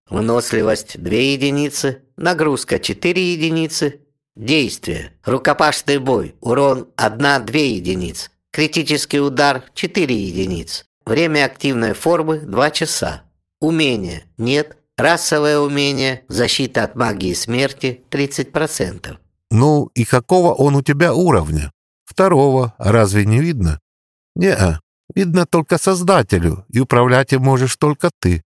[SPEAKER 2] Выносливость 2 единицы, нагрузка 4 единицы. Действие. Рукопашный бой. Урон 1-2 единиц. Критический удар 4 единиц. Время активной формы 2 часа. Умение. Нет. Расовое умение. Защита от магии смерти 30%.
[SPEAKER 1] Ну и какого он у тебя уровня? Второго. Разве не видно? Не-а. Видно только создателю, и управлять им можешь только ты.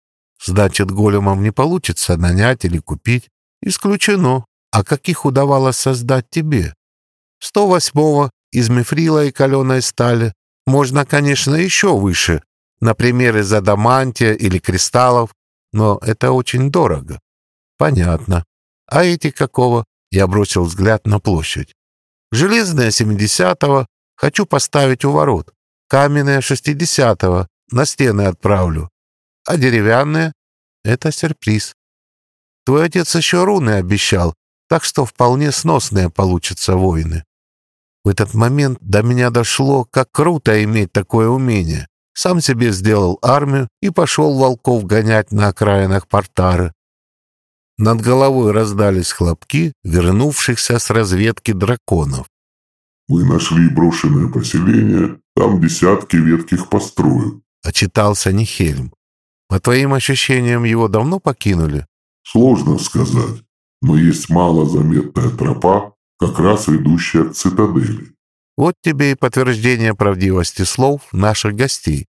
[SPEAKER 1] Значит, големом не получится нанять или купить. Исключено. А каких удавалось создать тебе? 108-го из мифрила и каленой стали. Можно, конечно, еще выше. Например, из адамантия или кристаллов. Но это очень дорого. Понятно. А эти какого? Я бросил взгляд на площадь. Железная 70-го хочу поставить у ворот. Каменная 60-го на стены отправлю а деревянные — это сюрприз. Твой отец еще руны обещал, так что вполне сносные получатся воины. В этот момент до меня дошло, как круто иметь такое умение. Сам себе сделал армию и пошел волков гонять на окраинах Портары. Над головой раздались хлопки, вернувшихся с разведки драконов.
[SPEAKER 3] «Вы нашли брошенное поселение, там десятки ветких построек», —
[SPEAKER 1] отчитался Нихельм. По твоим ощущениям, его давно покинули?
[SPEAKER 3] Сложно сказать, но есть малозаметная тропа, как раз ведущая к цитадели.
[SPEAKER 1] Вот тебе и подтверждение правдивости слов наших гостей.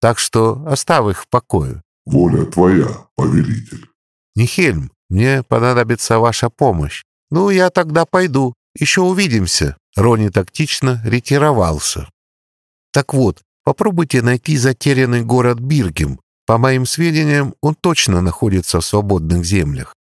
[SPEAKER 1] Так что оставь их в покое.
[SPEAKER 3] Воля твоя, повелитель.
[SPEAKER 1] Нихельм, мне понадобится ваша помощь. Ну, я тогда пойду. Еще увидимся. Рони тактично ретировался. Так вот, попробуйте найти затерянный город Биргем. По моим сведениям, он точно находится в свободных землях.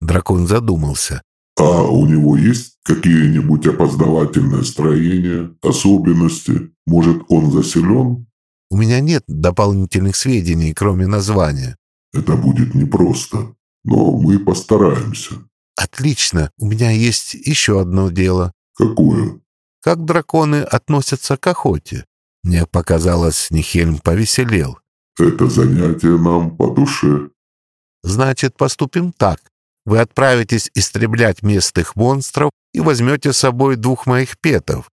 [SPEAKER 1] Дракон задумался.
[SPEAKER 3] А у него есть какие-нибудь опоздавательные строения, особенности? Может, он заселен?
[SPEAKER 1] У меня нет дополнительных сведений, кроме названия.
[SPEAKER 3] Это будет непросто, но мы постараемся.
[SPEAKER 1] Отлично. У меня есть еще одно дело.
[SPEAKER 3] Какое?
[SPEAKER 1] Как драконы относятся к охоте? Мне показалось, Нихельм повеселел.
[SPEAKER 3] Это занятие нам по душе.
[SPEAKER 1] Значит, поступим так. Вы отправитесь истреблять местных монстров и возьмете с собой двух моих петов.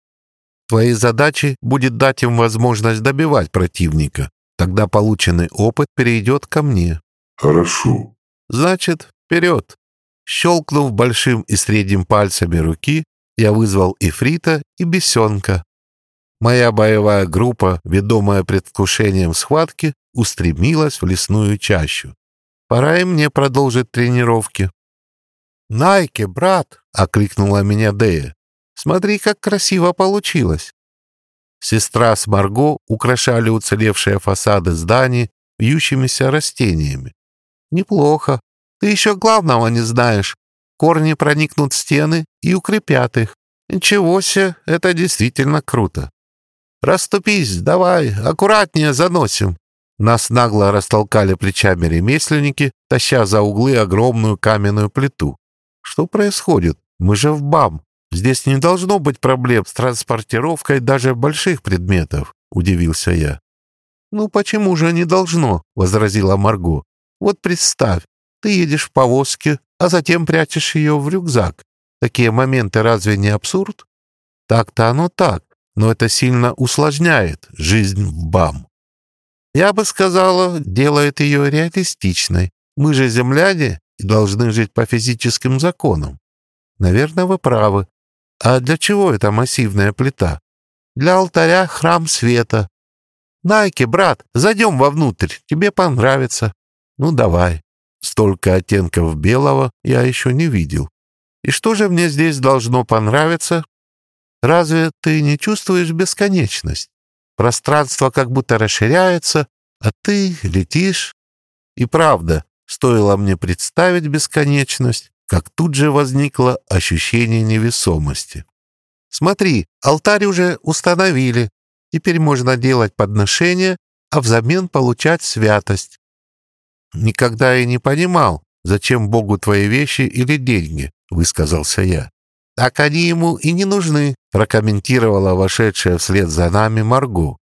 [SPEAKER 1] Твоей задачей будет дать им возможность добивать противника. Тогда полученный опыт перейдет ко мне.
[SPEAKER 3] Хорошо.
[SPEAKER 1] Значит, вперед. Щелкнув большим и средним пальцами руки, я вызвал Ифрита и Бесенка. Моя боевая группа, ведомая предвкушением схватки, устремилась в лесную чащу. Пора и мне продолжить тренировки. «Найке, брат!» — окликнула меня Дея. «Смотри, как красиво получилось!» Сестра с Марго украшали уцелевшие фасады зданий вьющимися растениями. «Неплохо. Ты еще главного не знаешь. Корни проникнут в стены и укрепят их. Ничего себе, это действительно круто!» «Раступись, давай, аккуратнее заносим!» Нас нагло растолкали плечами ремесленники, таща за углы огромную каменную плиту. Что происходит? Мы же в БАМ. Здесь не должно быть проблем с транспортировкой даже больших предметов, удивился я. Ну почему же не должно? возразила Марго. Вот представь, ты едешь в повозке, а затем прячешь ее в рюкзак. Такие моменты разве не абсурд? Так-то оно так, но это сильно усложняет жизнь в БАМ. Я бы сказала, делает ее реалистичной. Мы же земляне и должны жить по физическим законам. Наверное, вы правы. А для чего эта массивная плита? Для алтаря храм света. Найки, брат, зайдем вовнутрь, тебе понравится. Ну, давай. Столько оттенков белого я еще не видел. И что же мне здесь должно понравиться? Разве ты не чувствуешь бесконечность? Пространство как будто расширяется, а ты летишь. И правда, стоило мне представить бесконечность, как тут же возникло ощущение невесомости. Смотри, алтарь уже установили. Теперь можно делать подношения, а взамен получать святость. Никогда я не понимал, зачем Богу твои вещи или деньги, высказался я. «Так они ему и не нужны», — прокомментировала вошедшая вслед за нами Марго.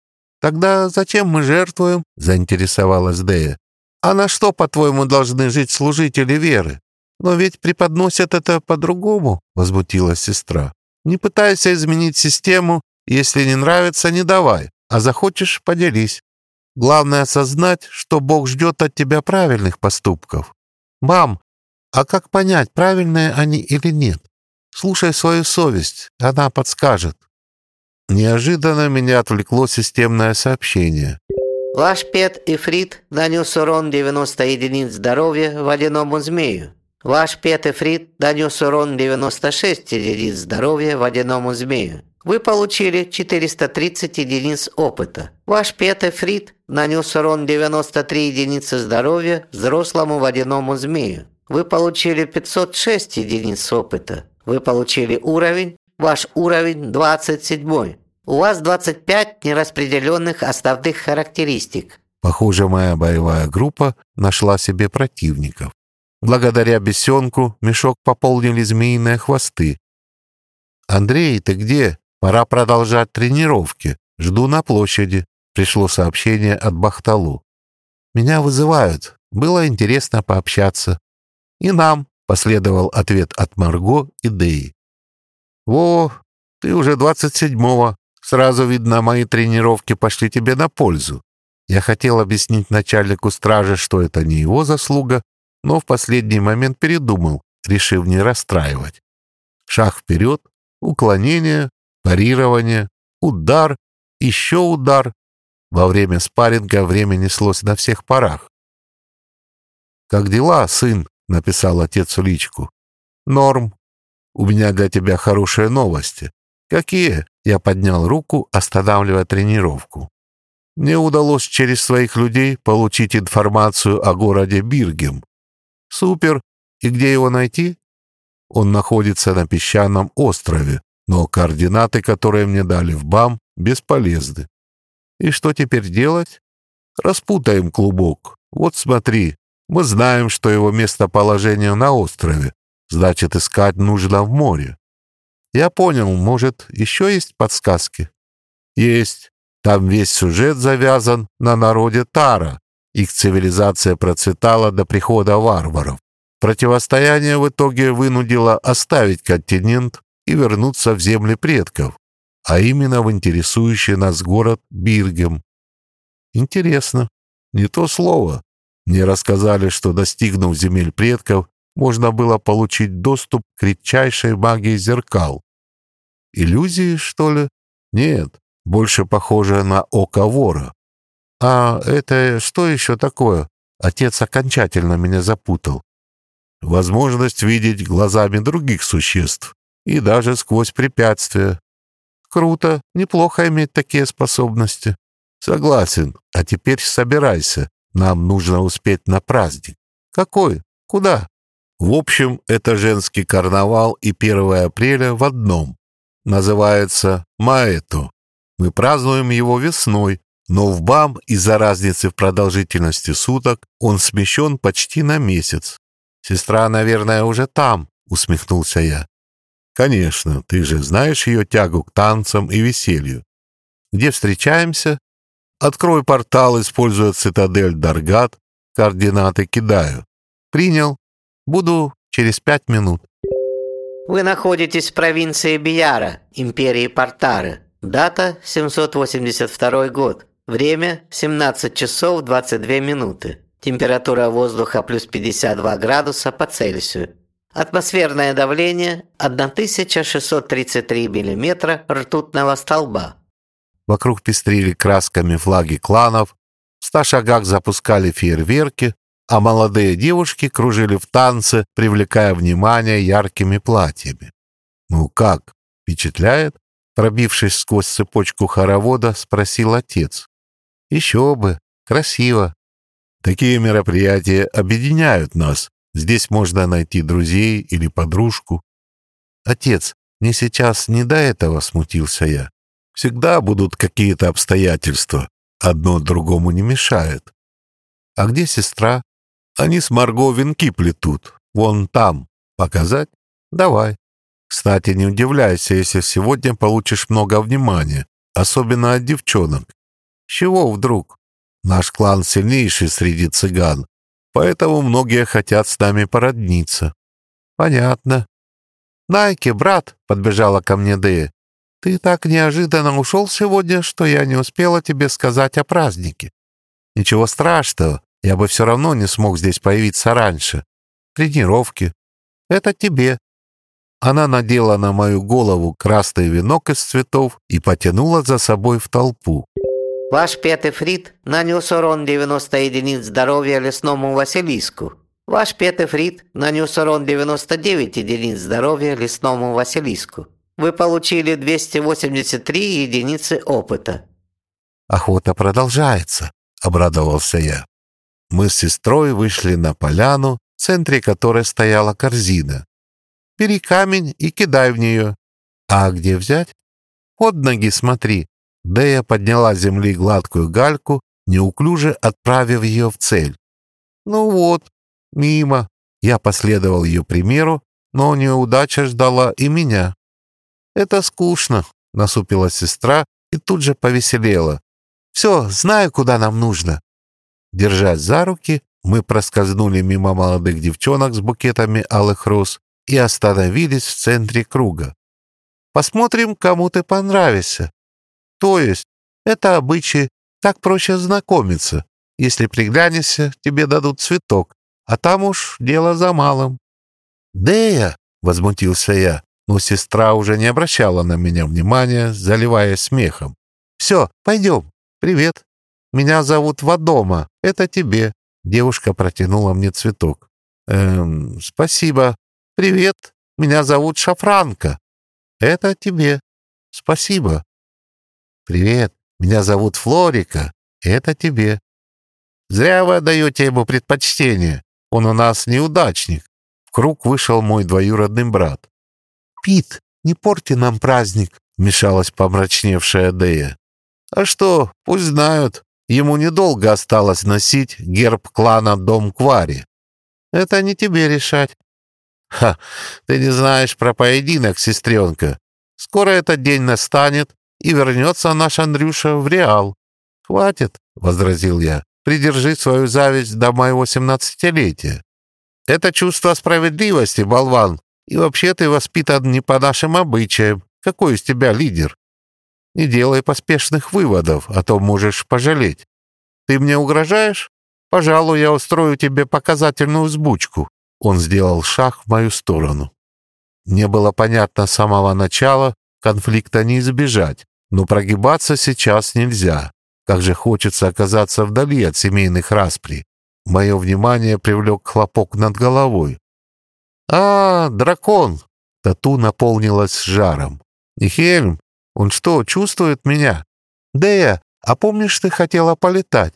[SPEAKER 1] «Тогда зачем мы жертвуем?» — заинтересовалась Дея. А на что, по-твоему, должны жить служители веры? Но ведь преподносят это по-другому, возмутилась сестра. Не пытайся изменить систему, если не нравится, не давай, а захочешь, поделись. Главное осознать, что Бог ждет от тебя правильных поступков. Мам, а как понять, правильные они или нет? Слушай свою совесть, она подскажет. Неожиданно меня отвлекло системное сообщение.
[SPEAKER 2] Ваш пет Ифрит нанес урон 90 единиц здоровья водяному змею. Ваш пет Ифрит нанес урон 96 единиц здоровья водяному змею. Вы получили 430 единиц опыта. Ваш пет Ифрит нанес урон 93 единицы здоровья взрослому водяному змею. Вы получили 506 единиц опыта. Вы получили уровень, ваш уровень 27. У вас 25 нераспределенных основных характеристик.
[SPEAKER 1] Похоже, моя боевая группа нашла себе противников. Благодаря бесенку мешок пополнили змеиные хвосты. «Андрей, ты где? Пора продолжать тренировки. Жду на площади», — пришло сообщение от Бахталу. «Меня вызывают. Было интересно пообщаться». «И нам», — последовал ответ от Марго и Деи. «Во, ты уже двадцать седьмого. Сразу видно, мои тренировки пошли тебе на пользу. Я хотел объяснить начальнику стражи, что это не его заслуга, но в последний момент передумал, решив не расстраивать. Шаг вперед, уклонение, парирование, удар, еще удар. Во время спарринга время неслось на всех парах. «Как дела, сын?» — написал отец в личку. «Норм. У меня для тебя хорошие новости. «Какие?» — я поднял руку, останавливая тренировку. Мне удалось через своих людей получить информацию о городе Биргем. Супер. И где его найти? Он находится на песчаном острове, но координаты, которые мне дали в БАМ, бесполезны. И что теперь делать? Распутаем клубок. Вот смотри, мы знаем, что его местоположение на острове, значит, искать нужно в море. Я понял, может, еще есть подсказки? Есть. Там весь сюжет завязан на народе Тара. Их цивилизация процветала до прихода варваров. Противостояние в итоге вынудило оставить континент и вернуться в земли предков, а именно в интересующий нас город Биргем. Интересно. Не то слово. Мне рассказали, что, достигнув земель предков, можно было получить доступ к редчайшей магии зеркал. Иллюзии, что ли? Нет, больше похоже на око вора. А это что еще такое? Отец окончательно меня запутал. Возможность видеть глазами других существ и даже сквозь препятствия. Круто, неплохо иметь такие способности. Согласен, а теперь собирайся. Нам нужно успеть на праздник. Какой? Куда? В общем, это женский карнавал и 1 апреля в одном. Называется Маэту. Мы празднуем его весной, но в БАМ из-за разницы в продолжительности суток он смещен почти на месяц. Сестра, наверное, уже там, усмехнулся я. Конечно, ты же знаешь ее тягу к танцам и веселью. Где встречаемся? Открой портал, используя цитадель Даргат, координаты кидаю. Принял. Буду через пять минут.
[SPEAKER 2] Вы находитесь в провинции Бияра, империи Портары. Дата 782 год. Время 17 часов 22 минуты. Температура воздуха плюс 52 градуса по Цельсию. Атмосферное давление 1633 миллиметра ртутного столба.
[SPEAKER 1] Вокруг пестрили красками флаги кланов, в ста шагах запускали фейерверки, а молодые девушки кружили в танце, привлекая внимание яркими платьями. «Ну как, впечатляет?» Пробившись сквозь цепочку хоровода, спросил отец. «Еще бы, красиво. Такие мероприятия объединяют нас. Здесь можно найти друзей или подружку». «Отец, мне сейчас не до этого», — смутился я. «Всегда будут какие-то обстоятельства. Одно другому не мешает». «А где сестра?» Они с Марго венки плетут. Вон там. Показать? Давай. Кстати, не удивляйся, если сегодня получишь много внимания, особенно от девчонок. Чего вдруг? Наш клан сильнейший среди цыган, поэтому многие хотят с нами породниться». «Понятно». «Найки, брат», — подбежала ко мне Дея, «ты так неожиданно ушел сегодня, что я не успела тебе сказать о празднике». «Ничего страшного, я бы все равно не смог здесь появиться раньше. Тренировки. Это тебе». Она надела на мою голову красный венок из цветов и потянула за собой в толпу.
[SPEAKER 2] Ваш пятый фрит нанес урон 90 единиц здоровья лесному Василиску. Ваш пятый фрит нанес урон 99 единиц здоровья лесному Василиску. Вы получили 283 единицы опыта.
[SPEAKER 1] «Охота продолжается», — обрадовался я. Мы с сестрой вышли на поляну, в центре которой стояла корзина. «Бери камень и кидай в нее». «А где взять?» «Под ноги смотри». Дея подняла с земли гладкую гальку, неуклюже отправив ее в цель. «Ну вот, мимо». Я последовал ее примеру, но неудача ждала и меня. «Это скучно», — насупила сестра и тут же повеселела. «Все, знаю, куда нам нужно. Держась за руки, мы проскользнули мимо молодых девчонок с букетами алых роз и остановились в центре круга. «Посмотрим, кому ты понравишься. То есть, это обычаи, так проще знакомиться. Если приглянешься, тебе дадут цветок, а там уж дело за малым». «Дея!» — возмутился я, но сестра уже не обращала на меня внимания, заливаясь смехом. «Все, пойдем. Привет!» Меня зовут Вадома. Это тебе». Девушка протянула мне цветок. «Эм, спасибо. Привет. Меня зовут Шафранка. Это тебе. Спасибо. Привет. Меня зовут Флорика. Это тебе. Зря вы отдаете ему предпочтение. Он у нас неудачник. В круг вышел мой двоюродный брат. «Пит, не порти нам праздник», — вмешалась помрачневшая Дея. «А что, пусть знают. Ему недолго осталось носить герб клана Дом Квари. Это не тебе решать. Ха, ты не знаешь про поединок, сестренка. Скоро этот день настанет, и вернется наш Андрюша в Реал. Хватит, — возразил я, — придержи свою зависть до моего семнадцатилетия. Это чувство справедливости, болван, и вообще ты воспитан не по нашим обычаям. Какой из тебя лидер? Не делай поспешных выводов, а то можешь пожалеть. Ты мне угрожаешь? Пожалуй, я устрою тебе показательную взбучку». Он сделал шаг в мою сторону. Мне было понятно с самого начала, конфликта не избежать, но прогибаться сейчас нельзя. Как же хочется оказаться вдали от семейных распри. Мое внимание привлек хлопок над головой. «А, дракон!» Тату наполнилась жаром. «Нихельм, он что, чувствует меня? Дея, а помнишь, ты хотела полетать?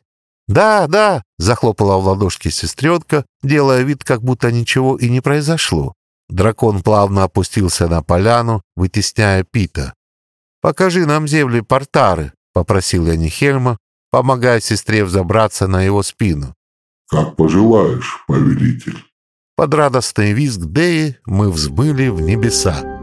[SPEAKER 1] Да, да, захлопала в ладошки сестренка, делая вид, как будто ничего и не произошло. Дракон плавно опустился на поляну, вытесняя Пита. «Покажи нам земли Портары», — попросил я Нихельма, помогая сестре взобраться на его спину.
[SPEAKER 3] «Как пожелаешь, повелитель».
[SPEAKER 1] Под радостный визг Деи мы взмыли в небеса.